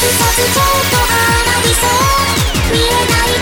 「ちょっと花火そう見えない」